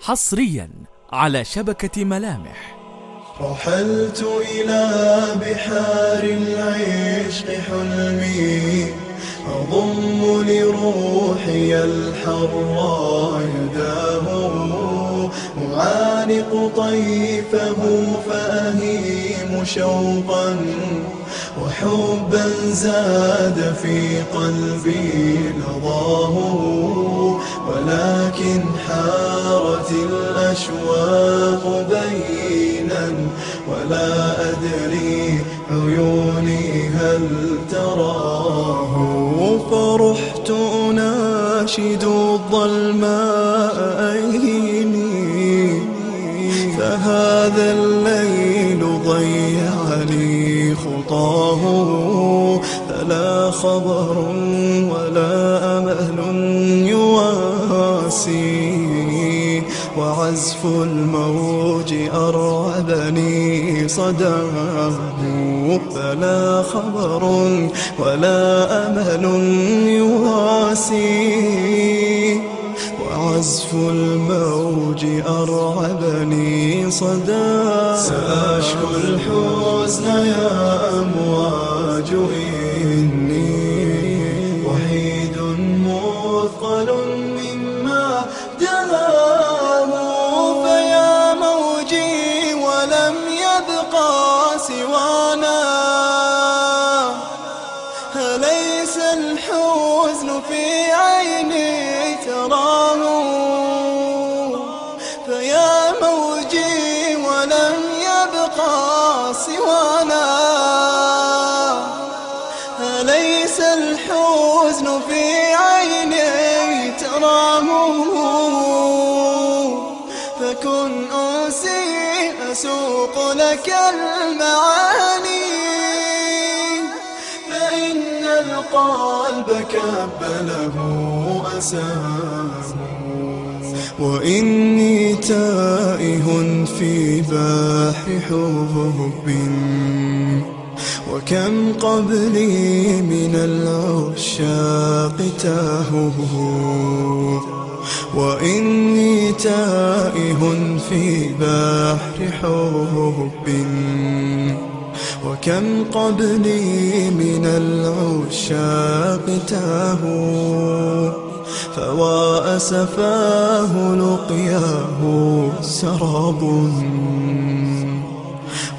حصريا. على شبكة ملامح. رحلت إلى بحار العشق حلمي. أضم لروحي الحر يداه أعانق طيفه فأهيم شوقا. وحبا زاد في قلبي نضاه ولكن حارت الأشواق بينا ولا أدري عيوني هل تراه. فرحت أناشد الظلماء أيني فهذا الليل ضيعني. خطاه فلا خبر ولا أمل يواسي. وعزف الموج أرعبني صداه فلا خبر ولا أمل يواسي. وعزف الموج صدى. سأشكو الحزن يا أمواج سوانا أليس الحزن في عيني تراه. فكن أنسي أسوق لك المعاني. فإن القلب كبله أساه وإني تائه في بحر حب وكم قبلي من العشاق تاهوا وإني تائه في بحر حب وكم قبلي من العشاق تاهوا فوا أسفاه لقياه سراب.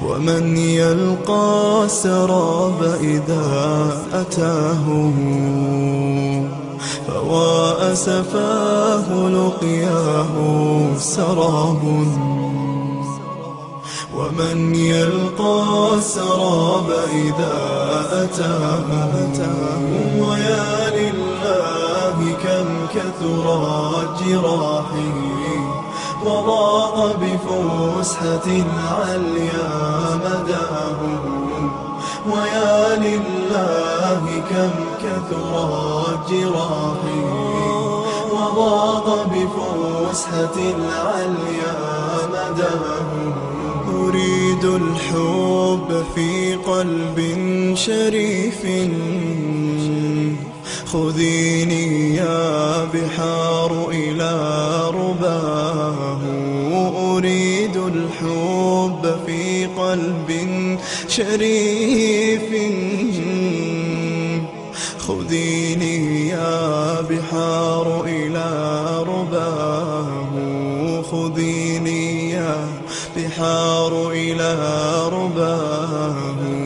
ومن يلقى السراب إذا أتاه؟ فوا أسفاه لقياه سراب. ومن يلقى السراب إذا أتاه؟ ويا لله كثرت جراحي وضاق بفسحة عليا مداه. ويا لله كم كثرت جراحي وضاق بفسحة عليا مداه. أريد الحب في قلب شريف خذيني يا بحار إلى رباه. أريد الحب في قلب شريف. خذيني يا بحار إلى رباه. خذيني يا بحار إلى رباه.